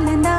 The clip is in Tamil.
காவலந்தான்